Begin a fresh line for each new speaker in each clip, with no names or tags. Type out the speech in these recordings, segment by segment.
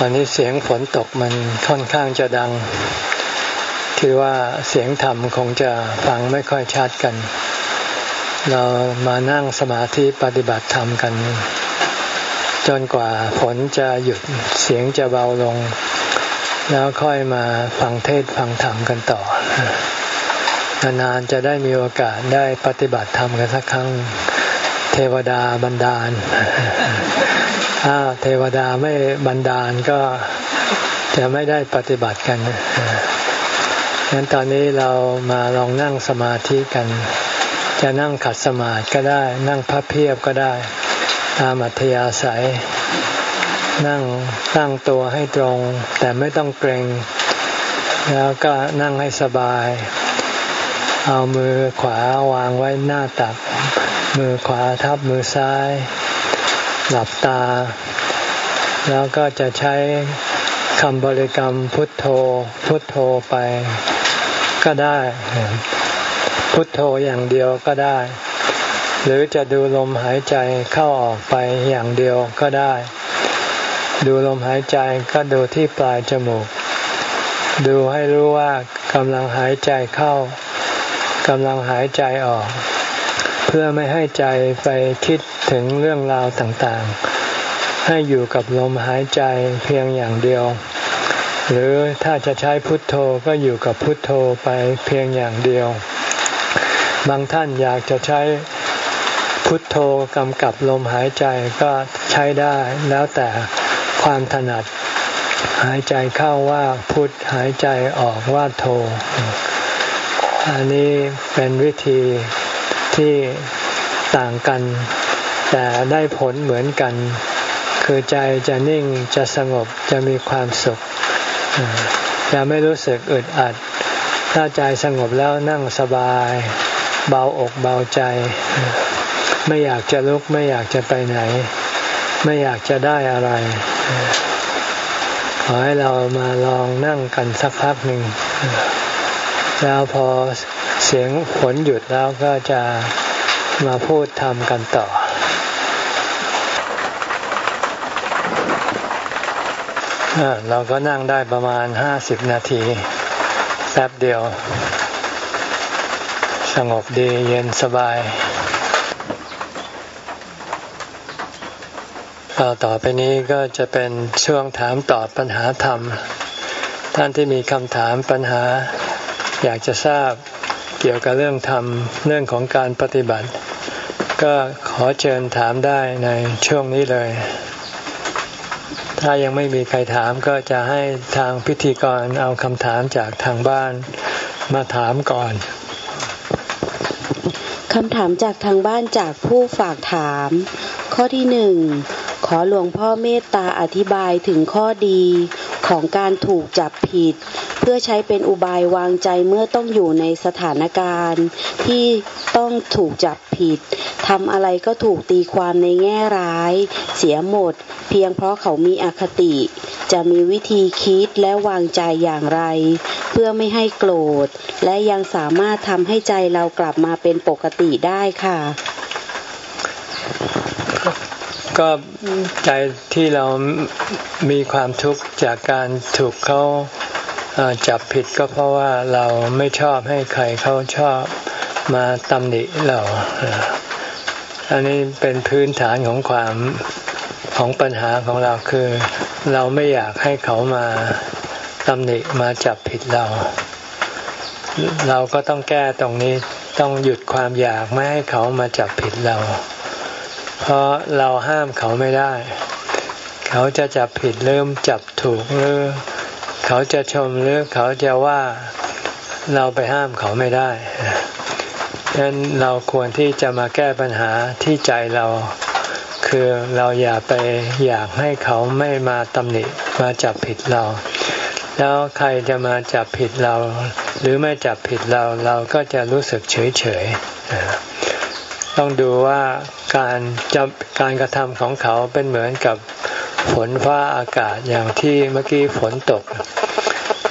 วันนี้เสียงฝนตกมันค่อนข้างจะดัง คิดว่าเสียงธรรมคงจะฟังไม่ค่อยชัดกัน เรามานั่งสมาธิปฏิบัติธรรมกัน จนกว่าฝนจะหยุดเสียงจะเบาลง แล้วค่อยมาฟังเทศฟังธรรมกันต่อนานๆจะได้มีโอกาสได้ปฏิบัติธรรมกันสักครั้ง เทวดาบันดาล ถ้าเทวดาไม่บันดาลก็จะไม่ได้ปฏิบัติกันงั้นตอนนี้เรามาลองนั่งสมาธิกัน จะนั่งขัดสมาธิก็ได้ นั่งพับเพียบก็ได้ ตามอัธยาศัย นั่งตั้งตัวให้ตรง แต่ไม่ต้องเกรงแล้วก็นั่งให้สบาย เอามือขวาวางไว้หน้าตัก มือขวาทับมือซ้าย หลับตา แล้วก็จะใช้คำบริกรรมพุทโธ พุทโธไปก็ได้ พุทโธอย่างเดียวก็ได้ หรือจะดูลมหายใจเข้าออกไปอย่างเดียวก็ได้ ดูลมหายใจก็ดูที่ปลายจมูก ดูให้รู้ว่ากำลังหายใจเข้ากำลังหายใจออก เพื่อไม่ให้ใจไปคิดถึงเรื่องราวต่างๆ ให้อยู่กับลมหายใจเพียงอย่างเดียว หรือถ้าจะใช้พุทโธก็อยู่กับพุทโธไปเพียงอย่างเดียว บางท่านอยากจะใช้พุทโธกำกับลมหายใจก็ใช้ได้แล้วแต่ความถนัด หายใจเข้าว่าพุทหายใจออกว่าโธอันนี้เป็นวิธี ที่ต่างกัน แต่ได้ผลเหมือนกัน คือใจจะนิ่งจะสงบจะมีความสุข จะไม่รู้สึกอึดอัด ถ้าใจสงบแล้วนั่งสบาย เบาอกเบาใจ ไม่อยากจะลุกไม่อยากจะไปไหน ไม่อยากจะได้อะไรขอให้เรามาลองนั่งกันสักพักหนึ่งแล้วพอ เสียงฝนหยุดแล้วก็จะมาพูดทำกันต่อ เราก็นั่งได้ประมาณห้าสิบนาทีแป๊บเดียว สงบดีเย็นสบายต่อต่อไปนี้ก็จะเป็นช่วงถามตอบปัญหาธรรม ท่านที่มีคำถามปัญหา อยากจะทราบ เกี่ยวกับเรื่องธรรมเรื่องของการปฏิบัติ ก็ขอเชิญถามได้ในช่วงนี้เลย ถ้ายังไม่มีใครถามก็จะให้ทางพิธีกรเอาคำถามจากทางบ้านมาถามก่อน
คำถามจากทางบ้านจากผู้ฝากถาม ข้อที่หนึ่งขอหลวงพ่อเมตตาอธิบายถึงข้อดี ของการถูกจับผิด เพื่อใช้เป็นอุบายวางใจเมื่อต้องอยู่ในสถานการณ์ ที่ต้องถูกจับผิดทำอะไรก็ถูกตีความในแง่ร้าย เสียหมด เพียงเพราะเขามีอคติ จะมีวิธีคิดและวางใจอย่างไร เพื่อไม่ให้โกรธ และยังสามารถทำให้ใจเรากลับมาเป็นปกติได้ค่ะ
ก็ใจที่เรามีความทุกข์จากการถูกเขาจับผิดก็เพราะว่าเราไม่ชอบให้ใครเขาชอบมาตำหนิเรา อันนี้เป็นพื้นฐานของความของปัญหาของเราคือ เราไม่อยากให้เขามาตำหนิมาจับผิดเรา เราก็ต้องแก้ตรงนี้ต้องหยุดความอยากไม่ให้เขามาจับผิดเรา เพราะเราห้ามเขาไม่ได้ เขาจะจับผิดเริ่มจับถูกหรือเขาจะชมหรือเขาจะว่าเราไปห้ามเขาไม่ได้ฉะนั้นเราควรที่จะมาแก้ปัญหาที่ใจเรา คือเราอย่าไปอยากให้เขาไม่มาตำหนิมาจับผิดเรา แล้วใครจะมาจับผิดเรา หรือไม่จับผิดเราเราก็จะรู้สึกเฉยเฉย ต้องดูว่าการจับการกระทำของเขาเป็นเหมือนกับฝนฟ้าอากาศอย่างที่เมื่อกี้ฝนตก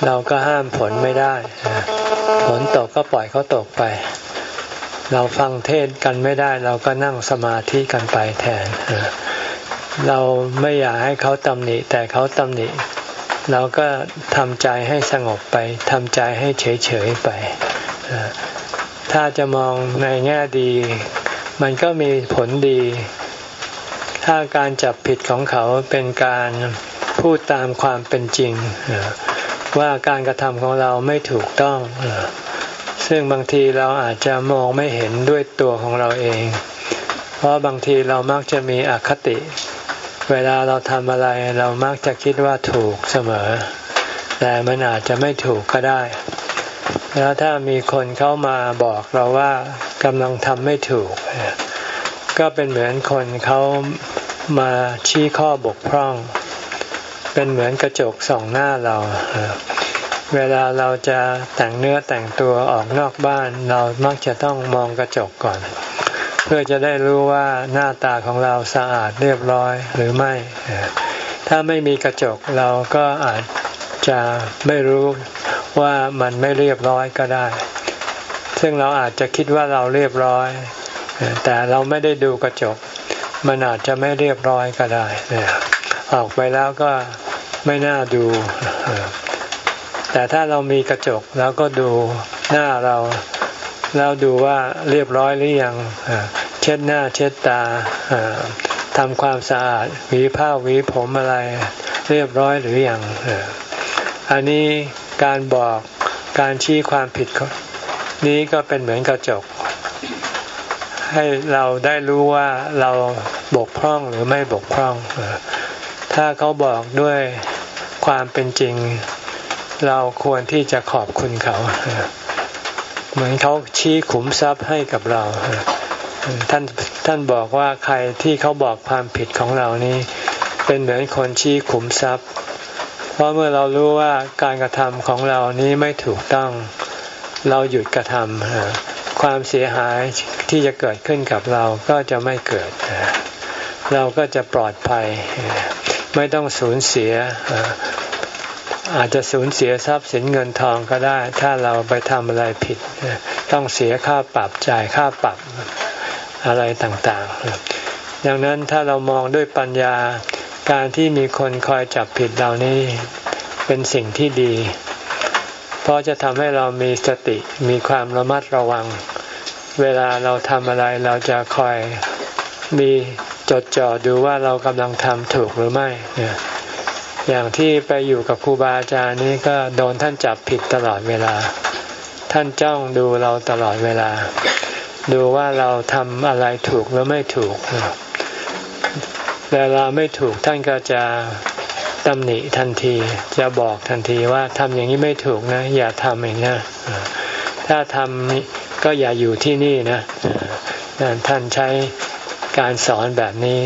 เราก็ห้ามฝนไม่ได้ ฝนตกก็ปล่อยเขาตกไป เราฟังเทศกันไม่ได้ เราก็นั่งสมาธิกันไปแทน เราไม่อยากให้เขาตำหนิ แต่เขาตำหนิ เราก็ทำใจให้สงบไปทำใจให้เฉยๆไปถ้าจะมองในแง่ดี มันก็มีผลดี ถ้าการจับผิดของเขาเป็นการพูดตามความเป็นจริง ว่าการกระทำของเราไม่ถูกต้อง ซึ่งบางทีเราอาจจะมองไม่เห็นด้วยตัวของเราเอง เพราะบางทีเรามักจะมีอคติ เวลาเราทำอะไรเรามักจะคิดว่าถูกเสมอ แต่มันอาจจะไม่ถูกก็ได้ แล้วถ้ามีคนเข้ามาบอกเราว่ากำลังทำไม่ถูก ก็เป็นเหมือนคนเขามาชี้ข้อบกพร่อง เป็นเหมือนกระจกส่องหน้าเรา เวลาเราจะแต่งเนื้อแต่งตัวออกนอกบ้านเรามักจะต้องมองกระจกก่อน เพื่อจะได้รู้ว่าหน้าตาของเราสะอาดเรียบร้อยหรือไม่ ถ้าไม่มีกระจกเราก็อาจจะไม่รู้ ว่ามันไม่เรียบร้อยก็ได้ ซึ่งเราอาจจะคิดว่าเราเรียบร้อย แต่เราไม่ได้ดูกระจก มันอาจจะไม่เรียบร้อยก็ได้ออกไปแล้วก็ไม่น่าดู แต่ถ้าเรามีกระจกแล้วก็ดูหน้าเราแล้วดูว่าเรียบร้อยหรือยัง เช็ดหน้าเช็ดตาทำความสะอาดหวีผ้าหวีผมอะไร เรียบร้อยหรือยังอันนี้ การบอกการชี้ความผิดนี้ก็เป็นเหมือนกระจก ให้เราได้รู้ว่าเราบกพร่องหรือไม่บกพร่อง ถ้าเขาบอกด้วยความเป็นจริง เราควรที่จะขอบคุณเขา เหมือนเขาชี้ขุมทรัพย์ให้กับเราท่านท่านบอกว่าใครที่เขาบอกความผิดของเรานี้ เป็นเหมือนคนชี้ขุมทรัพย์ เพราะเมื่อเรารู้ว่าการกระทำของเรานี้ไม่ถูกต้อง เราหยุดกระทำความเสียหายที่จะเกิดขึ้นกับเราก็จะไม่เกิด เราก็จะปลอดภัย ไม่ต้องสูญเสีย อาจจะสูญเสียทรัพย์สินเงินทองก็ได้ ถ้าเราไปทำอะไรผิด ต้องเสียค่าปรับจ่ายค่าปรับอะไรต่างๆ ดังนั้นถ้าเรามองด้วยปัญญา การที่มีคนคอยจับผิดเหล่านี้เป็นสิ่งที่ดี เพราะจะทำให้เรามีสติมีความระมัดระวัง เวลาเราทำอะไรเราจะคอยมีจดจ่อดูว่าเรากำลังทำถูกหรือไม่อย่างที่ไปอยู่กับครูบาอาจารย์นี้ก็โดนท่านจับผิดตลอดเวลา ท่านจ้องดูเราตลอดเวลา ดูว่าเราทำอะไรถูกหรือไม่ถูก เวลาไม่ถูกท่านก็จะตำหนิทันที จะบอกทันทีว่าทำอย่างนี้ไม่ถูกนะ อย่าทำเองนะถ้าทำก็อย่าอยู่ที่นี่นะท่านใช้การสอนแบบนี้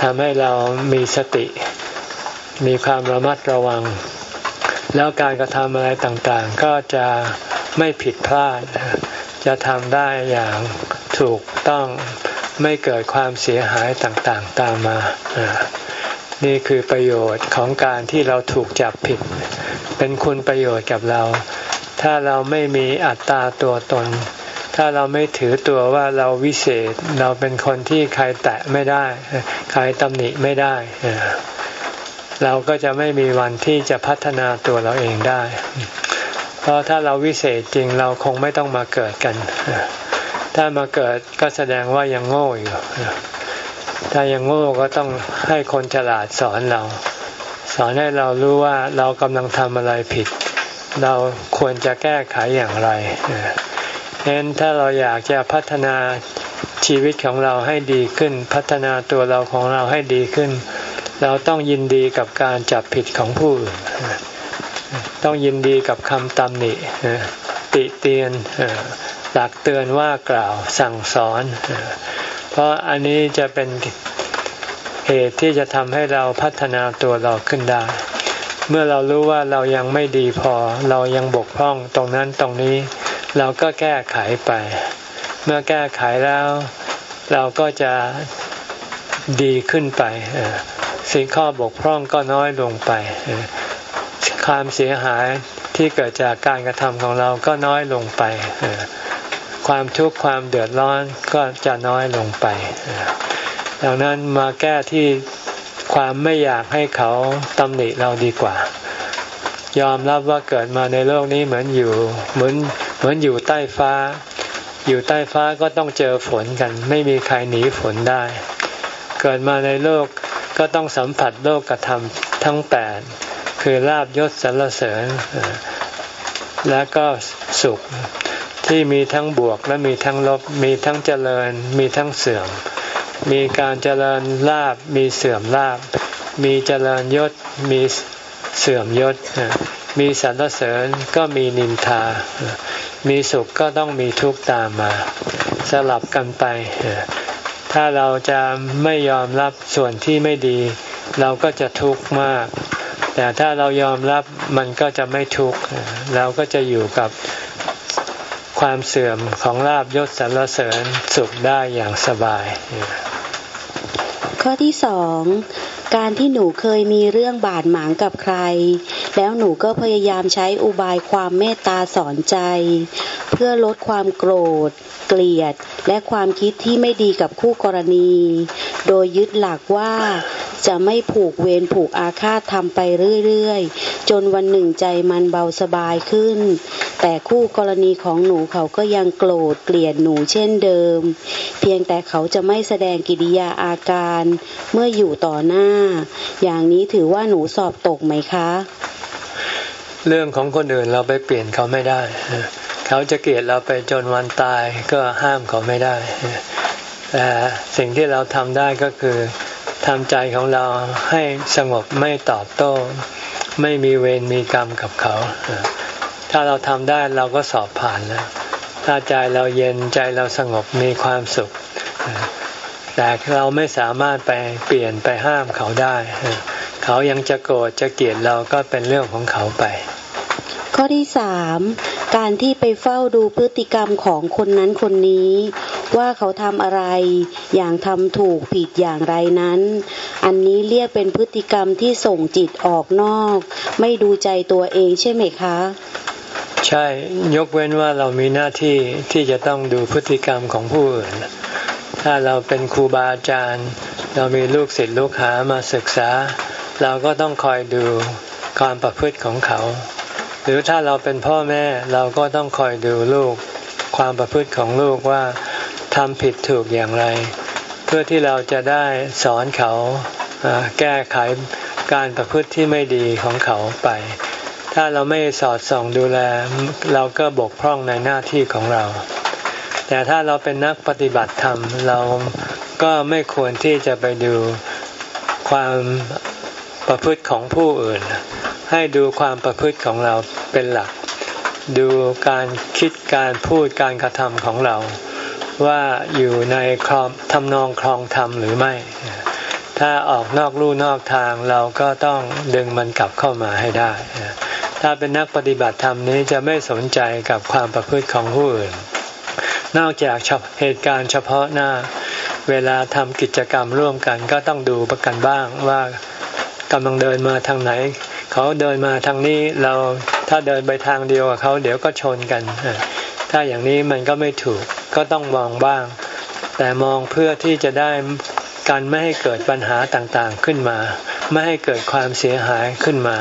ทำให้เรามีสติ มีความระมัดระวัง แล้วการกระทำอะไรต่างๆ ก็จะไม่ผิดพลาด จะทำได้อย่างถูกต้อง ไม่เกิดความเสียหายต่างๆตามมา นี่คือประโยชน์ของการที่เราถูกจับผิด เป็นคุณประโยชน์กับเรา ถ้าเราไม่มีอัตตาตัวตน ถ้าเราไม่ถือตัวว่าเราวิเศษ เราเป็นคนที่ใครแตะไม่ได้ ใครตำหนิไม่ได้ เราก็จะไม่มีวันที่จะพัฒนาตัวเราเองได้ เพราะถ้าเราวิเศษจริงเราคงไม่ต้องมาเกิดกัน ถ้ามาเกิดก็แสดงว่ายังโง่อยู่ ถ้ายังโง่ก็ต้องให้คนฉลาดสอนเรา สอนให้เรารู้ว่าเรากำลังทำอะไรผิด เราควรจะแก้ไขอย่างไรเน้นถ้าเราอยากจะพัฒนาชีวิตของเราให้ดีขึ้น พัฒนาตัวเราของเราให้ดีขึ้น เราต้องยินดีกับการจับผิดของผู้อื่นต้องยินดีกับคำตำหนิติเตียน ตักเตือนว่ากล่าวสั่งสอน เพราะอันนี้จะเป็นเหตุที่จะทำให้เราพัฒนาตัวเราขึ้นได้ เมื่อเรารู้ว่าเรายังไม่ดีพอ เรายังบกพร่องตรงนั้นตรงนี้ เราก็แก้ไขไป เมื่อแก้ไขแล้ว เราก็จะดีขึ้นไปสิ่งข้อบกพร่องก็น้อยลงไปความเสียหายที่เกิดจากการกระทำของเราก็น้อยลงไป ความทุกข์ความเดือดร้อนก็จะน้อยลงไป ดังนั้นมาแก้ที่ความไม่อยากให้เขาตำหนิเราดีกว่า ยอมรับว่าเกิดมาในโลกนี้เหมือนอยู่เหมือนเหมือนอยู่ใต้ฟ้า อยู่ใต้ฟ้าก็ต้องเจอฝนกัน ไม่มีใครหนีฝนได้ เกิดมาในโลกก็ต้องสัมผัสโลกกระทำทั้งแปดคือลาบยศสรรเสริญ และก็สุข ที่มีทั้งบวกและมีทั้งลบ มีทั้งเจริญ มีทั้งเสื่อม มีการเจริญลาบ มีเสื่อมลาบ มีเจริญยศ มีเสื่อมยศ มีสรรเสริญก็มีนินทา มีสุขก็ต้องมีทุกข์ตามมา สลับกันไป ถ้าเราจะไม่ยอมรับส่วนที่ไม่ดี เราก็จะทุกข์มาก แต่ถ้าเรายอมรับมันก็จะไม่ทุกข์ เราก็จะอยู่กับ ความเสื่อมของลาบยศสรรเสริญสุขได้อย่างสบาย
ข้อที่สองการที่หนูเคยมีเรื่องบาดหมางกับใคร แล้วหนูก็พยายามใช้อุบายความเมตตาสอนใจ เพื่อลดความโกรธ เกลียด และความคิดที่ไม่ดีกับคู่กรณี โดยยึดหลักว่า จะไม่ผูกเวรผูกอาฆาตทำไปเรื่อยๆ จนวันหนึ่งใจมันเบาสบายขึ้น แต่คู่กรณีของหนูเขาก็ยังโกรธเกลียดหนูเช่นเดิม เพียงแต่เขาจะไม่แสดงกิริยาอาการเมื่ออยู่ต่อหน้า อย่างนี้ถือว่าหนูสอบตกไหมคะ
เรื่องของคนอื่นเราไปเปลี่ยนเขาไม่ได้เขาจะเกลียดเราไปจนวันตายก็ห้ามเขาไม่ได้แต่สิ่งที่เราทำได้ก็คือ ทำใจของเราให้สงบไม่ตอบโต้ ไม่มีเวรมีกรรมกับเขา ถ้าเราทำได้เราก็สอบผ่านแล้ว ถ้าใจเราเย็นใจเราสงบมีความสุข แต่เราไม่สามารถไปเปลี่ยนไปห้ามเขาได้ เขายังจะโกรธจะเกลียดเราก็เป็นเรื่องของเขาไป
ข้อที่สาม การที่ไปเฝ้าดูพฤติกรรมของคนนั้นคนนี้ ว่าเขาทำอะไร อย่างทำถูกผิดอย่างไรนั้น อันนี้เรียกเป็นพฤติกรรมที่ส่งจิตออกนอก ไม่ดูใจตัวเองใช่ไหมคะ
ใช่ยกเว้นว่าเรามีหน้าที่ที่จะต้องดูพฤติกรรมของผู้อื่น ถ้าเราเป็นครูบาอาจารย์ เรามีลูกศิษย์ลูกหามาศึกษา เราก็ต้องคอยดูความประพฤติของเขา หรือถ้าเราเป็นพ่อแม่เราก็ต้องคอยดูลูก ความประพฤติของลูกว่าทำผิดถูกอย่างไร เพื่อที่เราจะได้สอนเขาแก้ไขการประพฤติที่ไม่ดีของเขาไป ถ้าเราไม่สอดส่องดูแล เราก็บกพร่องในหน้าที่ของเรา แต่ถ้าเราเป็นนักปฏิบัติธรรม เราก็ไม่ควรที่จะไปดูความประพฤติของผู้อื่น ให้ดูความประพฤติของเราเป็นหลัก ดูการคิดการพูดการกระทำของเรา ว่าอยู่ในคลองทำนองคลองธรรมหรือไม่ ถ้าออกนอกลู่นอกทางเราก็ต้องดึงมันกลับเข้ามาให้ได้ ถ้าเป็นนักปฏิบัติธรรมนี้จะไม่สนใจกับความประพฤติของผู้อื่น นอกจากเหตุการณ์เฉพาะหน้าเวลาทำกิจกรรมร่วมกันก็ต้องดูประกันบ้างว่ากำลังเดินมาทางไหน เขาเดินมาทางนี้เราถ้าเดินไปทางเดียวกับเขาเดี๋ยวก็ชนกัน ถ้าอย่างนี้มันก็ไม่ถูกก็ต้องมองบ้าง แต่มองเพื่อที่จะได้การไม่ให้เกิดปัญหาต่างๆขึ้นมา ไม่ให้เกิดความเสียหายขึ้นมา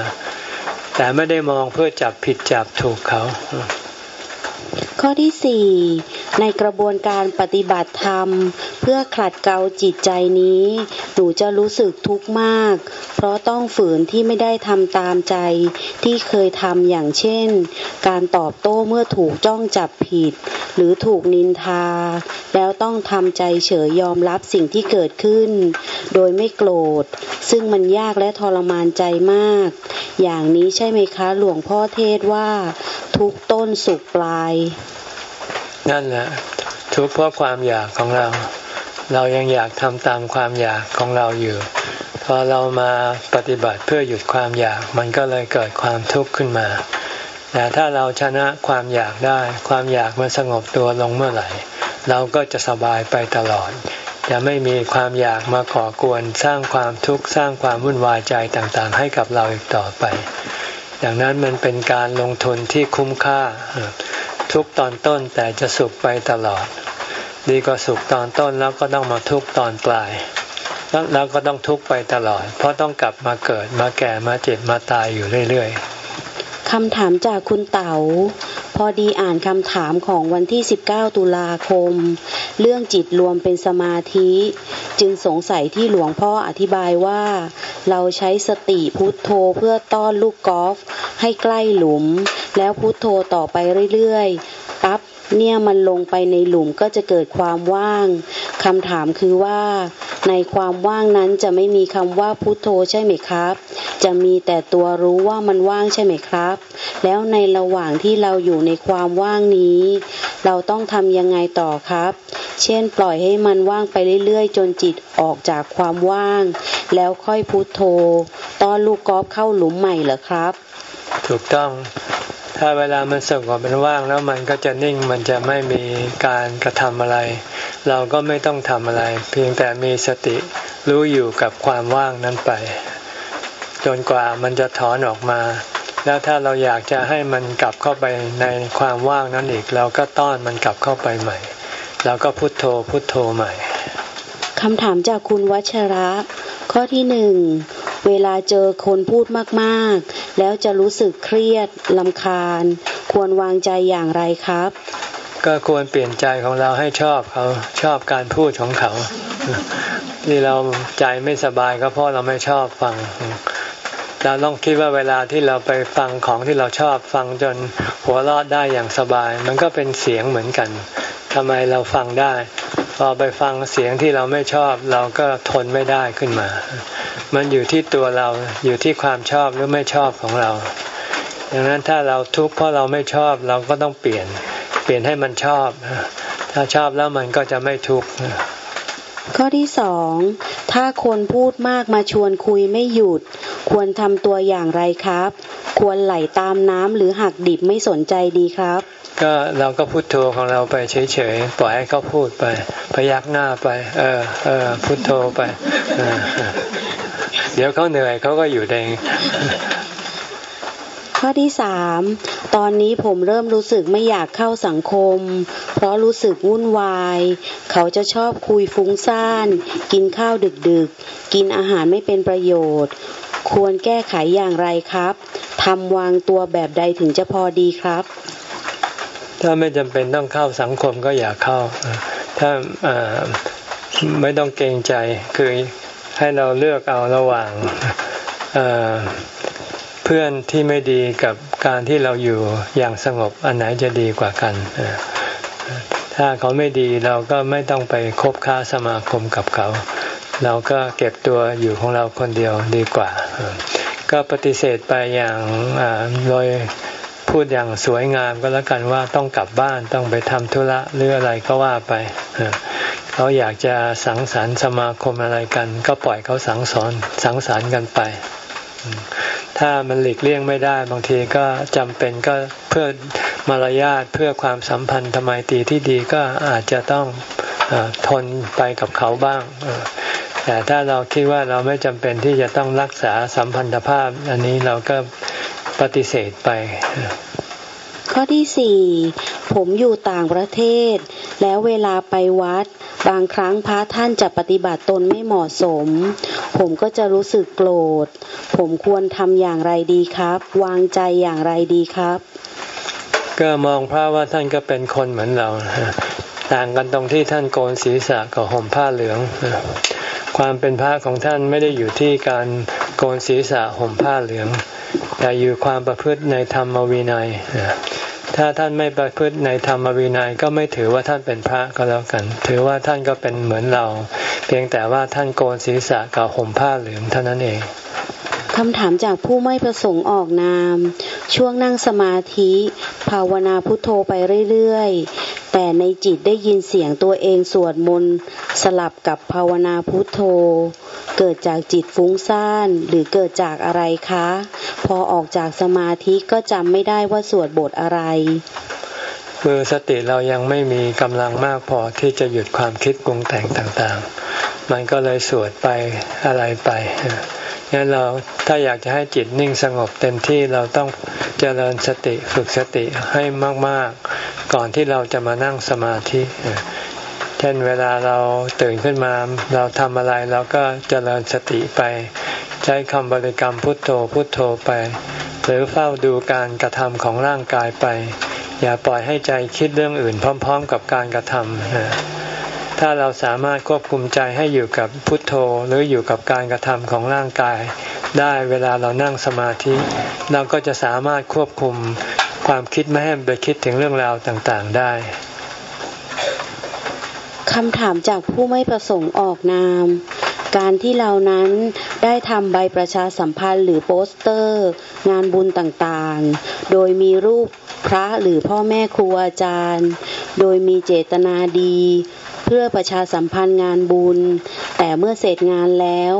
แต่ไม่ได้มองเพื่อจับผิดจับถูกเขา
ข้อที่สี่ในกระบวนการปฏิบัติธรรม เพื่อขัดเกลาจิตใจนี้ หนูจะรู้สึกทุกข์มาก เพราะต้องฝืนที่ไม่ได้ทำตามใจที่เคยทำอย่างเช่น การตอบโต้เมื่อถูกจ้องจับผิด หรือถูกนินทา แล้วต้องทำใจเฉยยอมรับสิ่งที่เกิดขึ้น โดยไม่โกรธ ซึ่งมันยากและทรมานใจมาก อย่างนี้ใช่ไหมคะหลวงพ่อเทศว่าทุกต้นสุกปลาย
นั่นแหละทุกข์เพราะความอยากของเรา เรายังอยากทำตามความอยากของเราอยู่พอเรามาปฏิบัติเพื่อหยุดความอยาก มันก็เลยเกิดความทุกข์ขึ้นมา แต่ถ้าเราชนะความอยากได้ ความอยากมันสงบตัวลงเมื่อไหร่ เราก็จะสบายไปตลอดจะไม่มีความอยากมาก่อกวนสร้างความทุกข์สร้างความวุ่นวายใจต่างๆ ให้กับเราอีกต่อไป อย่างนั้นมันเป็นการลงทุนที่คุ้มค่า ทุกตอนต้นแต่จะสุขไปตลอด ดีกว่าสุขตอนต้นแล้วก็ต้องมาทุกตอนปลายแล้วก็ต้องทุกข์ไปตลอด เพราะต้องกลับมาเกิดมาแก่มาเจ็บมาตายอยู่เรื่อย
ๆคำถามจากคุณเต๋าพอดีอ่านคำถามของวันที่ 19 ตุลาคม เรื่องจิตรวมเป็นสมาธิ จึงสงสัยที่หลวงพ่ออธิบายว่า เราใช้สติพุทโธเพื่อต้อนลูกกอล์ฟให้ใกล้หลุม แล้วพุทโธต่อไปเรื่อยๆ ปั๊บเนี่ยมันลงไปในหลุมก็จะเกิดความว่างคำถามคือว่า ในความว่างนั้นจะไม่มีคำว่าพุทโธใช่ไหมครับ จะมีแต่ตัวรู้ว่ามันว่างใช่ไหมครับ แล้วในระหว่างที่เราอยู่ในความว่างนี้ เราต้องทำยังไงต่อครับ เช่น ปล่อยให้มันว่างไปเรื่อยๆ จนจิตออกจากความว่าง แล้วค่อยพุทโธตอนลูกกอล์ฟเข้าหลุมใหม่เหรอครับ
ถูกต้อง ถ้าเวลามันสงบเป็นว่างแล้วมันก็จะนิ่งมันจะไม่มีการกระทำอะไร เราก็ไม่ต้องทำอะไร เพียงแต่มีสติรู้อยู่กับความว่างนั้นไป จนกว่ามันจะถอนออกมา แล้วถ้าเราอยากจะให้มันกลับเข้าไปในความว่างนั้นอีก เราก็ต้อนมันกลับเข้าไปใหม่ เราก็พุโทโธพุโทโธใหม่
คำถามจากคุณวัชระ ข้อที่หนึ่ง เวลาเจอคนพูดมากๆ แล้วจะรู้สึกเครียดลำคาญ ควรวางใจอย่างไรครับ
ก็ควรเปลี่ยนใจของเราให้ชอบเขาชอบการพูดของเขาที่เราใจไม่สบายก็เพราะเราไม่ชอบฟังเราต้องคิดว่าเวลาที่เราไปฟังของที่เราชอบฟังจนหัวเราะได้อย่างสบาย มันก็เป็นเสียงเหมือนกันทำไมเราฟังได้ พอไปฟังเสียงที่เราไม่ชอบ เราก็ทนไม่ได้ขึ้นมา มันอยู่ที่ตัวเราอยู่ที่ความชอบหรือไม่ชอบของเราดังนั้นถ้าเราทุกข์เพราะเราไม่ชอบเราก็ต้องเปลี่ยน เปลี่ยนให้มันชอบ ถ้าชอบแล้วมันก็จะไม่ทุกข์
ข้อที่สองถ้าคนพูดมากมาชวนคุยไม่หยุด ควรทำตัวอย่างไรครับ ควรไหลตามน้ำหรือหักดิบไม่สนใจดีครับ
ก็เราก็พุโทโธของเราไปเฉยๆปล่อยให้เขาพูดไป พยักหน้าไป เออเออพุโทโธไป เดี๋ยวเขาเหนื่อยเขาก็อยู่เอง
ข้อที่สามตอนนี้ผมเริ่มรู้สึกไม่อยากเข้าสังคม เพราะรู้สึกวุ่นวาย เขาจะชอบคุยฟุ้งซ่าน กินข้าวดึกๆกินอาหารไม่เป็นประโยชน์ ควรแก้ไขอย่างไรครับทำวางตัวแบบใดถึงจะพอดีครับ
ถ้าไม่จำเป็นต้องเข้าสังคมก็อย่าเข้า ถ้าไม่ต้องเกรงใจคือให้เราเลือกเอาระหว่างเพื่อนที่ไม่ดีกับการที่เราอยู่อย่างสงบอันไหนจะดีกว่ากัน ถ้าเขาไม่ดีเราก็ไม่ต้องไปคบค้าสมาคมกับเขา เราก็เก็บตัวอยู่ของเราคนเดียวดีกว่า ก็ปฏิเสธไปอย่างโดย พูดอย่างสวยงามก็แล้วกันว่าต้องกลับบ้านต้องไปทำธุระหรืออะไรก็ว่าไปเขาอยากจะสังสรรค์สมาคมอะไรกัน ก็ปล่อยเขาสังสอนสังสรรค์กันไป ถ้ามันหลีกเลี่ยงไม่ได้ บางทีก็จำเป็นก็เพื่อมารยาทเพื่อความสัมพันธ์ทำไมตีที่ดีก็อาจจะต้องอทนไปกับเขาบ้างแต่ถ้าเราคิดว่าเราไม่จำเป็นที่จะต้องรักษาสัมพันธภาพ อันนี้เราก็ ปฏิเสธไป
ข้อที่สี่ผมอยู่ต่างประเทศ แล้วเวลาไปวัด บางครั้งพระท่านจะปฏิบัติตนไม่เหมาะสม ผมก็จะรู้สึกโกรธ ผมควรทำอย่างไรดีครับ วางใจอย่างไรดีครับ
ก็มองพระว่าท่านก็เป็นคนเหมือนเราต่างกันตรงที่ท่านโกนศีรษะกับห่มผ้าเหลือง ความเป็นพระของท่านไม่ได้อยู่ที่การ โกนศีรษะห่มผ้าเหลือง แต่อยู่ความประพฤติในธรรมวินัย ถ้าท่านไม่ประพฤติในธรรมวินัยก็ไม่ถือว่าท่านเป็นพระก็แล้วกัน ถือว่าท่านก็เป็นเหมือนเรา เพียงแต่ว่าท่านโกนศีรษะกับห่มผ้าเหลืองเท่านั้นเอง
คำถามจากผู้ไม่ประสงค์ออกนาม ช่วงนั่งสมาธิ ภาวนาพุทโธไปเรื่อยๆ แต่ในจิตได้ยินเสียงตัวเองสวดมนต์สลับกับภาวนาพุทโธ เกิดจากจิตฟุ้งซ่านหรือเกิดจากอะไรคะ พอออกจากสมาธิก็จำไม่ได้ว่าสวดบทอะไร
คือสติเรายังไม่มีกำลังมากพอที่จะหยุดความคิดปรุงแต่งต่างๆ มันก็เลยสวดไปอะไรไปงั้นเราถ้าอยากจะให้จิตนิ่งสงบเต็มที่เราต้องเจริญสติฝึกสติให้มากๆ ก่อนที่เราจะมานั่งสมาธิ ช่นเวลาเราตื่นขึ้นมา เราทำอะไรเราก็เจริญสติไป ใช้คำบริกรรมพุทโธพุทโธไป หรือเฝ้าดูการกระทำของร่างกายไป อย่าปล่อยให้ใจคิดเรื่องอื่น พร้อม ๆ กับการกระทำถ้าเราสามารถควบคุมใจให้อยู่กับพุทโธ หรืออยู่กับการกระทำของร่างกาย ได้เวลาเรานั่งสมาธิ เราก็จะสามารถควบคุมความคิดไม่ให้ไปคิดถึงเรื่องราวต่างๆได้
คำถามจากผู้ไม่ประสงค์ออกนาม การที่เรานั้นได้ทำใบประชาสัมพันธ์หรือโปสเตอร์ งานบุญต่างๆ โดยมีรูปพระหรือพ่อแม่ครูอาจารย์ โดยมีเจตนาดี เพื่อประชาสัมพันธ์งานบุญ แต่เมื่อเสร็จงานแล้ว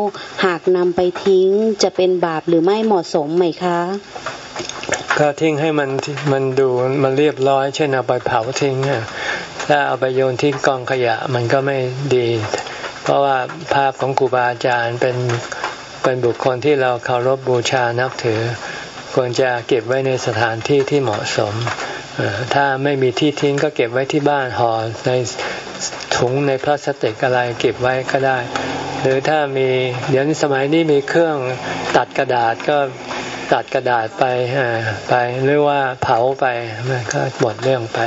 หากนำไปทิ้งจะเป็นบาปหรือไม่เหมาะสมไหมคะ
ก็ทิ้งให้มันมันดูมันเรียบร้อย เช่นเอาไปเผาทิ้ง ถ้าเอาไปโยนทิ้งกองขยะมันก็ไม่ดี เพราะว่าภาพของครูบาอาจารย์เป็นเป็นบุคคลที่เราเคารพบบูชานับถือ ควรจะเก็บไว้ในสถานที่ที่เหมาะสม ถ้าไม่มีที่ทิ้งก็เก็บไว้ที่บ้านห่อในถุงในพลาสติกอะไรเก็บไว้ก็ได้ หรือถ้ามีเดี๋ยวนี้สมัยนี้มีเครื่องตัดกระดาษก็ตัดกระดาษไปไปหรือว่าเผาไปมันก็หมดเรื่องไป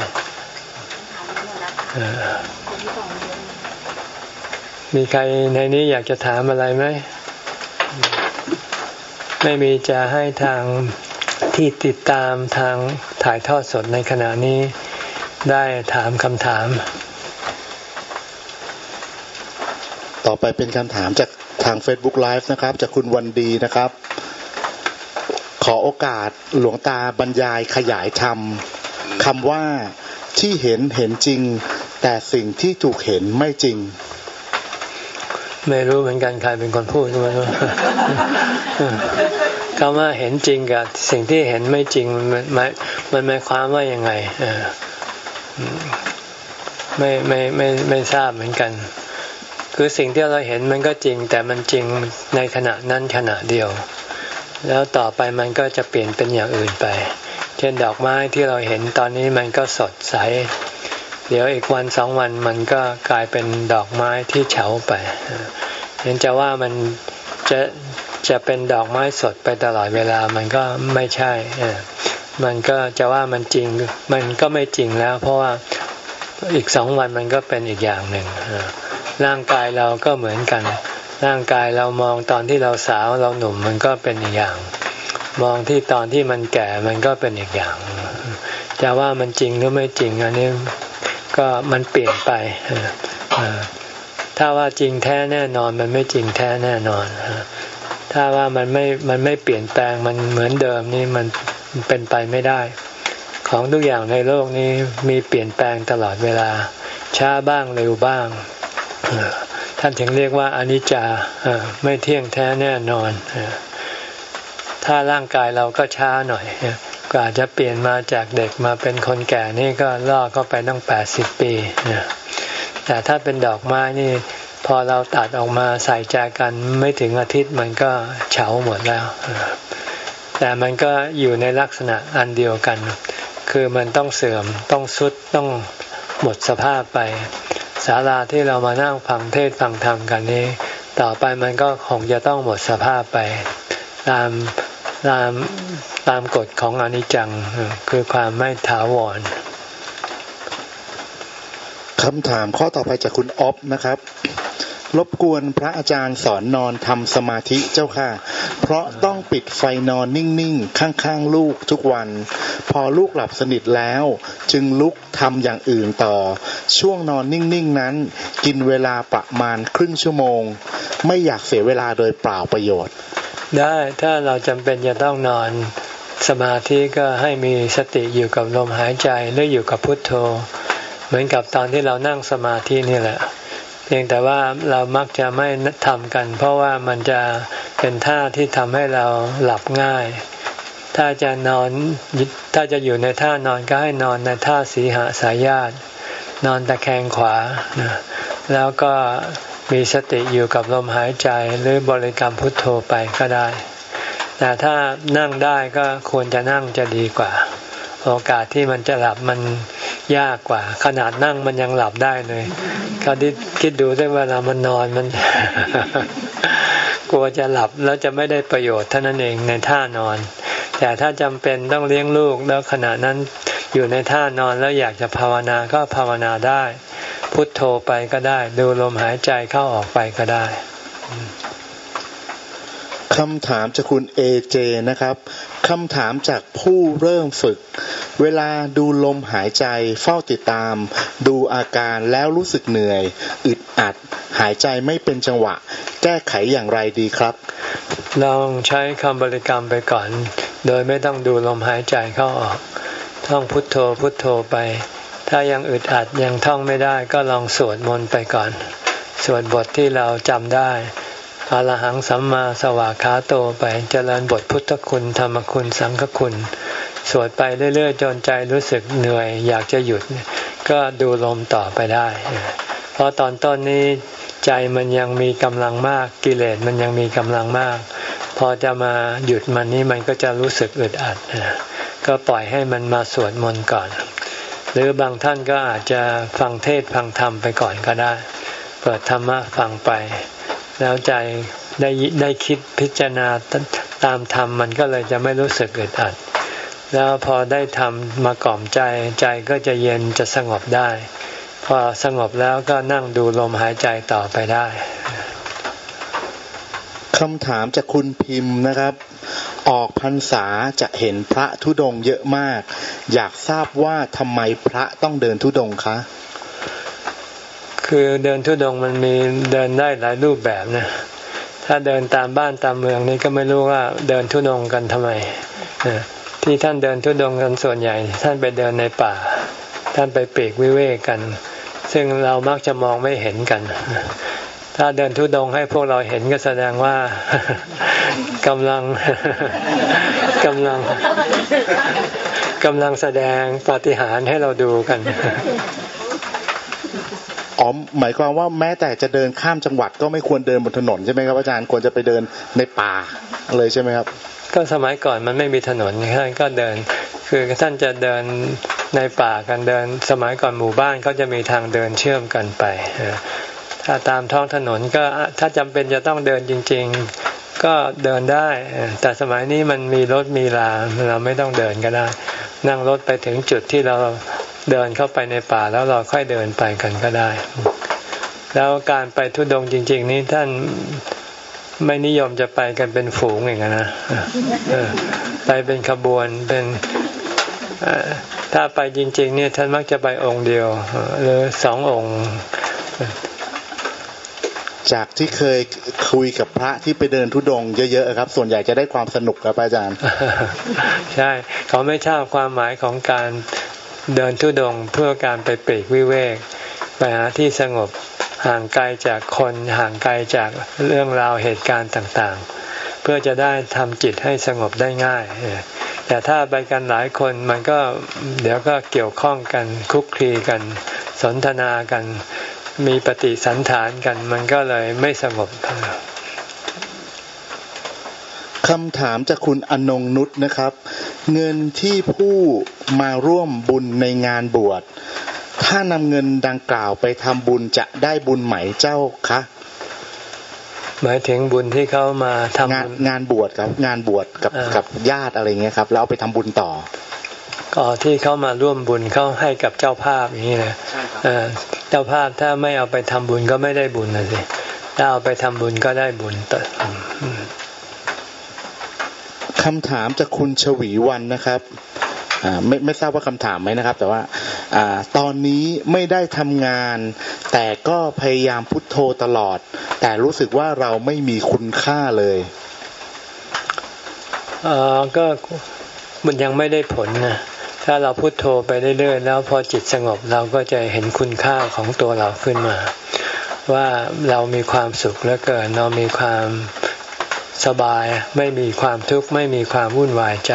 มีใครในนี้อยากจะถามอะไรไหม ไม่มีจะให้ทางที่ติดตามทางถ่ายทอดสดในขณะนี้ได้ถามคำถาม
ต่อไปเป็นคำถามจากทาง Facebook Live นะครับ จากคุณวันดีนะครับ ขอโอกาสหลวงตาบรรยายขยายธรรมคำว่าที่เห็นเห็นจริง แต่สิ่งที่ถูกเห็นไม่จริง
ไม่รู้เหมือนกันใครเป็นคนพูดไม่รู้คำว่าเห็นจริงกับสิ่งที่เห็นไม่จริงมันมายมันหมายความว่ายังไงไม่ไม่ไม่ไม่ทราบเหมือนกัน คือสิ่งที่เราเห็นมันก็จริง แต่มันจริงในขณะนั้นขณะเดียว แล้วต่อไปมันก็จะเปลี่ยนเป็นอย่างอื่นไป เช่นดอกไม้ที่เราเห็นตอนนี้มันก็สดใส เดี๋ยวอีกวันสองวันมันก็กลายเป็นดอกไม้ที่เฉาไปเห็นจะว่ามันจะจะเป็นดอกไม้สดไปตลอดเวลามันก็ไม่ใช่มันก็จะว่ามันจริง มันก็ไม่จริงแล้ว เพราะว่าอีกสองวันมันก็เป็นอีกอย่างหนึ่งร่างกายเราก็เหมือนกัน ร่างกายเรามองตอนที่เราสาวเราหนุ่มมันก็เป็นอีกอย่าง มองที่ตอนที่มันแก่มันก็เป็นอีกอย่าง จะว่ามันจริงหรือไม่จริงอันนี้ ก็มันเปลี่ยนไปถ้าว่าจริงแท้แน่นอนมันไม่จริงแท้แน่นอนถ้าว่ามันไม่มันไม่เปลี่ยนแปลงมันเหมือนเดิมนี่มันเป็นไปไม่ได้ ของทุกอย่างในโลกนี้มีเปลี่ยนแปลงตลอดเวลา ช้าบ้างเร็วบ้างท่านถึงเรียกว่าอนิจจาไม่เที่ยงแท้แน่นอนถ้าร่างกายเราก็ช้าหน่อย กว่าจะเปลี่ยนมาจากเด็กมาเป็นคนแก่นี่ก็ล่อเข้าไปตั้งแปดสิบปีแต่ถ้าเป็นดอกไม้นี่ พอเราตัดออกมาใส่ใจกันไม่ถึงอาทิตย์มันก็เฉาหมดแล้ว แต่มันก็อยู่ในลักษณะอันเดียวกัน คือมันต้องเสื่อมต้องสุดต้องหมดสภาพไปศาลาที่เรามานั่งฟังเทศฟังธรรมกันนี้ ต่อไปมันก็คงจะต้องหมดสภาพไป ตาม ตามตามกฎของอนิจจังคือความไม่ถาวร
คำถามข้อต่อไปจากคุณอ๊อฟนะครับ รบกวนพระอาจารย์สอนนอนทำสมาธิเจ้าค่ะ เพราะต้องปิดไฟนอนนิ่งๆ ข้างๆ ลูกทุกวัน พอลูกหลับสนิทแล้ว จึงลุกทำอย่างอื่นต่อ ช่วงนอนนิ่งๆ นั้น กินเวลาประมาณครึ่งชั่วโมง ไม่อยากเสียเวลาโดยเปล่าประโยชน์
ได้ถ้าเราจำเป็นจะต้องนอนสมาธิก็ให้มีสติอยู่กับลมหายใจหรืออยู่กับพุทโธ เหมือนกับตอนที่เรานั่งสมาธินี่แหละ เพียงแต่ว่าเรามักจะไม่ทำกัน เพราะว่ามันจะเป็นท่าที่ทำให้เราหลับง่าย ถ้าจะนอนถ้าจะอยู่ในท่านอนก็ให้นอนในท่าสีหาสายญาตินอนตะแคงขวา แล้วก็ มีสติอยู่กับลมหายใจหรือบริกรรมพุทโธไปก็ได้ แต่ถ้านั่งได้ก็ควรจะนั่งจะดีกว่า โอกาสที่มันจะหลับมันยากกว่า ขนาดนั่งมันยังหลับได้เลยเขาดิคิดดูได้เวลามันนอนมัน กลัวจะหลับแล้วจะไม่ได้ประโยชน์เท่านั้นเองในท่านอน แต่ถ้าจำเป็นต้องเลี้ยงลูกแล้วขณะนั้นอยู่ในท่านอนแล้วอยากจะภาวนาก็ภาวนาได้ พุทโธไปก็ได้ ดูลมหายใจเข้าออกไปก็ได้
คำถามจากคุณเอเจนะครับคำถามจากผู้เริ่มฝึก เวลาดูลมหายใจเฝ้าติดตาม ดูอาการแล้วรู้สึกเหนื่อย อึดอัด หายใจไม่เป็นจังหวะ แก้ไขอย่างไรดีครับ
ลองใช้คำบริกรรมไปก่อน โดยไม่ต้องดูลมหายใจเข้าออก ท่องพุทโธพุทโธไป ถ้ายังอึดอัดยังท่องไม่ได้ก็ลองสวดมนต์ไปก่อน สวดบทที่เราจำได้อรหังสัมมาสวากขาโตไปเจริญบทพุทธคุณธรรมคุณสังฆคุณ สวดไปเรื่อยๆจนใจรู้สึกเหนื่อย อยากจะหยุด ก็ดูลมต่อไปได้ เพราะตอนต้นนี้ใจมันยังมีกำลังมากกิเลสมันยังมีกำลังมาก พอจะมาหยุดมันนี้มันก็จะรู้สึกอึดอัดก็ปล่อยให้มันมาสวดมนต์ก่อน หรือบางท่านก็อาจจะฟังเทศฟังธรรมไปก่อนก็ได้ เปิดธรรมะฟังไป แล้วใจได้ได้คิดพิจารณาตามธรรมมันก็เลยจะไม่รู้สึกอึดอัด แล้วพอได้ทำมากล่อมใจใจก็จะเย็นจะสงบได้ พอสงบแล้วก็นั่งดูลมหายใจต่อไปได้
คำถามจากคุณพิมพ์นะครับ ออกพรรษาจะเห็นพระธุดงเยอะมาก อยากทราบว่าทำไมพระต้องเดินธุดงคะ
คือเดินทุดงมันมีเดินได้หลายรูปแบบนะ ถ้าเดินตามบ้านตามเมืองนี่ก็ไม่รู้ว่าเดินทุดงกันทำไม ที่ท่านเดินทุดงกันส่วนใหญ่ ท่านไปเดินในป่า ท่านไปเปีกวิเวกกัน ซึ่งเรามักจะมองไม่เห็นกัน ถ้าเดินทุดงให้พวกเราเห็นก็แสดงว่ากำลังกำลังกำลังแสดงปฏิหารให้เราดูกัน
อ๋อหมายความว่าแม้แต่จะเดินข้ามจังหวัดก็ไม่ควรเดินบนถนนใช่ไหมครับอาจารย์ควรจะไปเดินในป่าเลยใช่ไหมครับ
ก็สมัยก่อนมันไม่มีถนนท่านก็เดิน คือท่านจะเดินในป่ากันเดิน สมัยก่อนหมู่บ้านเขาจะมีทางเดินเชื่อมกันไป ตามท้องถนนก็ถ้าจำเป็นจะต้องเดินจริง ๆ ก็เดินได้ แต่สมัยนี้มันมีรถมีลาเราไม่ต้องเดินก็ได้ นั่งรถไปถึงจุดที่เราเดินเข้าไปในป่าแล้วเราค่อยเดินไปกันก็ได้ แล้วการไปทุดงจริง ๆ นี้ท่านไม่นิยมจะไปกันเป็นฝูงอย่างนะไปเป็นขบวนเป็นถ้าไปจริง ๆ เนี่ยท่านมักจะไปองค์เดียว หรือสององค์
จากที่เคยคุยกับพระที่ไปเดินทุดงเยอะๆครับ ส่วนใหญ่จะได้ความสนุกครับอาจารย์
ใช่เขาไม่ชอบความหมายของการเดินทุดงเพื่อการไปปีกวิเวกไปหาที่สงบห่างไกลจากคนห่างไกลจากเรื่องราวเหตุการณ์ต่างๆ เพื่อจะได้ทำจิตให้สงบได้ง่ายแต่ถ้าไปกันหลายคนมันก็เดี๋ยวก็เกี่ยวข้องกันคุกคีกัน สนทนากัน มีปฏิสันฐานกัน มันก็เลยไม่สงบ
คำถามจากคุณอนงนุษนะครับ เงินที่ผู้มาร่วมบุญในงานบวช ถ้านำเงินดังกล่าวไปทำบุญจะได้บุญไหมเจ้าคะ
หมายถึงบุญที่เขามาทำ
งานงานบวชครับ งานบวชกับกับญาติอะไรเงี้ยครับแล้วเอาไปทำบุญต่อ
ก็ที่เขามาร่วมบุญเขาให้กับเจ้าภาพอย่างนี้นะเจ้าภาพถ้าไม่เอาไปทำบุญก็ไม่ได้บุญนะสิถ้าเอาไปทำบุญก็ได้บุญต่อ
คำถามจากคุณชวีวันนะครับไม่ไม่ทราบว่าคำถามไหมนะครับ แต่ว่าอตอนนี้ไม่ได้ทำงาน แต่ก็พยายามพุทโธตลอด แต่รู้สึกว่าเราไม่มีคุณค่าเลย
เออก็มันยังไม่ได้ผลนะ ถ้าเราพุโทโธไปเรื่อยๆแล้วพอจิตสงบเราก็จะเห็นคุณค่าของตัวเราขึ้นมา ว่าเรามีความสุขเหลือเกินเรามีความสบายไม่มีความทุกข์ไม่มีความวุ่นวายใจ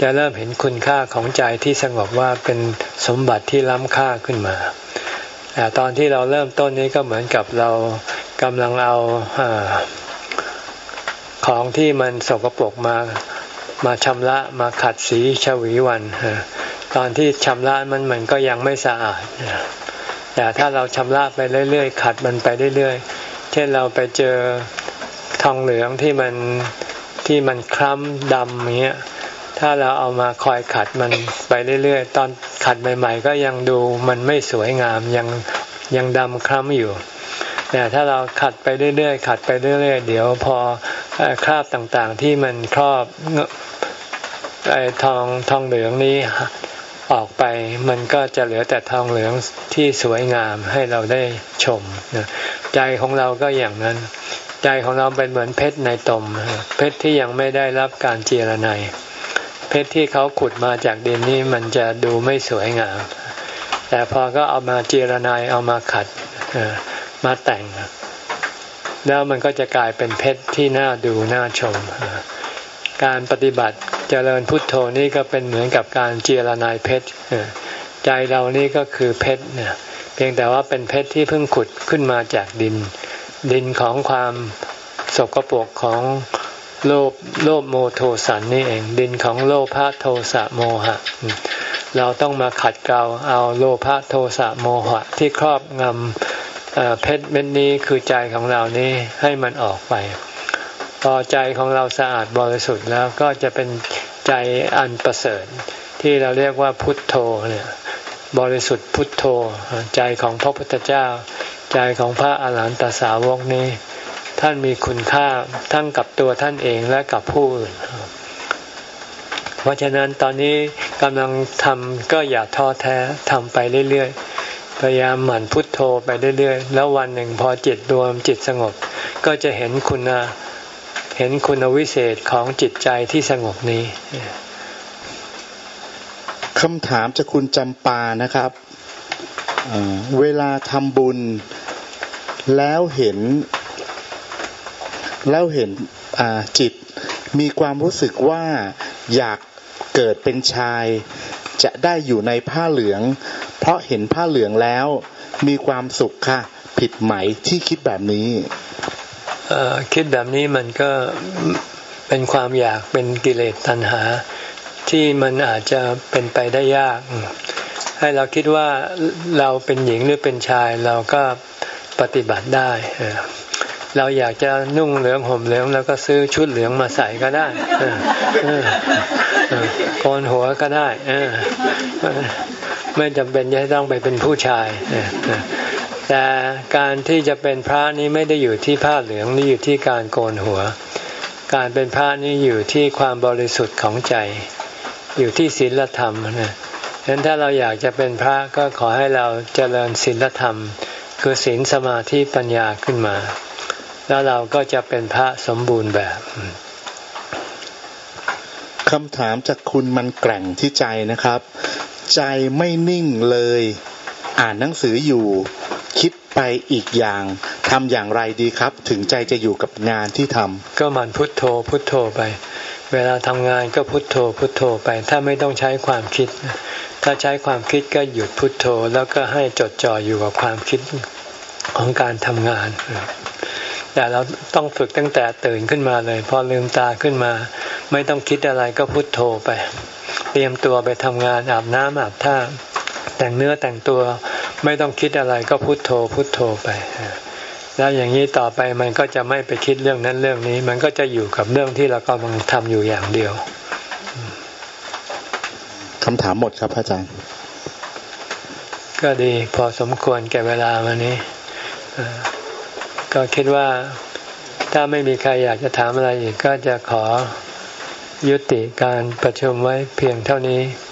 จะเริ่มเห็นคุณค่าของใจที่สงบว่าเป็นสมบัติที่ล้ำค่าขึ้นมาแต่ตอนที่เราเริ่มต้นนี้ก็เหมือนกับเรากำลังเอาของที่มันสกปรกมา มาชำระมาขัดสีชวีวันตอนที่ชำระมันมันก็ยังไม่สะอาดแต่ถ้าเราชำระไปเรื่อยๆขัดมันไปเรื่อยๆ เช่นเราไปเจอทองเหลืองที่มันที่มันคล้ำดำอย่างเงี้ยถ้าเราเอามาคอยขัดมันไปเรื่อยๆ ตอนขัดใหม่ๆ ก็ยังดูมันไม่สวยงามยังยังดำคล้ำอยู่แต่ถ้าเราขัดไปเรื่อยๆขัดไปเรื่อยๆ เดี๋ยวพอคราบต่างๆ ที่มันครอบ ไอ้ทองทองเหลืองนี้ออกไปมันก็จะเหลือแต่ทองเหลืองที่สวยงามให้เราได้ชมใจของเราก็อย่างนั้น ใจของเราเป็นเหมือนเพชรในตม เพชรที่ยังไม่ได้รับการเจรไนเพชรที่เขาขุดมาจากดินนี่มันจะดูไม่สวยงาม แต่พอก็เอามาเจรไนเอามาขัดมาแต่ง แล้วมันก็จะกลายเป็นเพชรที่น่าดูน่าชม การปฏิบัติ เจริญพุทโธนี่ก็เป็นเหมือนกับการเจรนายเพชรใจเรานี่ก็คือเพชรเนี่ยเพียงแต่ว่าเป็นเพชรที่เพิ่งขุดขึ้นมาจากดิน ดินของความสกปรกของโลภโลภโมโทสันนี่เองดินของโลภะโทสะโมหะ เราต้องมาขัดเกลาเอาโลภะโทสะโมหะ ที่ครอบงำเพชรเม็ดนี้คือใจของเรานี้ให้มันออกไป พอใจของเราสะอาดบริสุทธิ์แล้วก็จะเป็น ใจอันประเสริฐ ที่เราเรียกว่าพุทโธเนี่ยบริสุทธิ์พุทโธ ใจของพระพุทธเจ้า ใจของพระอาหารหันตสาวกนี้ ท่านมีคุณค่าทั้งกับตัวท่านเองและกับผู้อื่นเพราะฉะนั้นตอนนี้กำลังทำก็อย่าท้อแท้ทำไปเรื่อยๆ พยายามหมั่นพุทโธไปเรื่อยๆ แล้ววันหนึ่งพอจิตรวมจิตสงบ ก็จะเห็นคุณเห็นคุณวิเศษของจิตใจที่สงบนี้
คำถามจากคุณจำปานะครับเวลาทำบุญแล้วเห็น แล้วเห็นจิตมีความรู้สึกว่าอยากเกิดเป็นชาย จะได้อยู่ในผ้าเหลือง เพราะเห็นผ้าเหลืองแล้วมีความสุขค่ะ ผิดไหมที่คิดแบบนี้
คิดแบบนี้มันก็เป็นความอยากเป็นกิเลสตัณหา ที่มันอาจจะเป็นไปได้ยาก ให้เราคิดว่าเราเป็นหญิงหรือเป็นชายเราก็ปฏิบัติได้ เราอยากจะนุ่งเหลืองห่มเหลือง แล้วก็ซื้อชุดเหลืองมาใส่ก็ได้โกนหัวก็ได้ไม่จำเป็นจะต้องไปเป็นผู้ชาย แต่การที่จะเป็นพระนี้ไม่ได้อยู่ที่ผ้าเหลืองนี่อยู่ที่การโกนหัว การเป็นพระนี่อยู่ที่ความบริสุทธิ์ของใจ อยู่ที่ศีลธรรมนะฉะนั้นถ้าเราอยากจะเป็นพระก็ขอให้เราเจริญศีลธรรม คือศีลสมาธิปัญญาขึ้นมา แล้วเราก็จะเป็นพระสมบูรณ์แบบ
คำถามจากคุณมันแกร่งที่ใจนะครับ ใจไม่นิ่งเลย อ่านหนังสืออยู่ ไปอีกอย่างทำอย่างไรดีครับ ถึงใจจะอยู่กับงานที่ทำ
ก็มันพุทโธพุทโธไป เวลาทำงานก็พุทโธพุทโธไป ถ้าไม่ต้องใช้ความคิด ถ้าใช้ความคิดก็หยุดพุทโธ แล้วก็ให้จดจ่ออยู่กับความคิดของการทำงานแต่เราต้องฝึกตั้งแต่ตื่นขึ้นมาเลย พอลืมตาขึ้นมา ไม่ต้องคิดอะไรก็พุทโธไป เตรียมตัวไปทำงานอาบน้ำอาบท่าแต่งเนื้อแต่งตัว ไม่ต้องคิดอะไรก็พุโทโธพุโทโธไปแล้วอย่างนี้ต่อไปมันก็จะไม่ไปคิดเรื่องนั้นเรื่องนี้ มันก็จะอยู่กับเรื่องที่เรากำลังทำอยู่อย่างเดียว
คำถามหมดครับอาจารย์
ก็ดีพอสมควรแก่เวลาวันนี้ ก็คิดว่าถ้าไม่มีใครอยากจะถามอะไรอีกก็จะขอยุติการประชุมไว้เพียงเท่านี้ข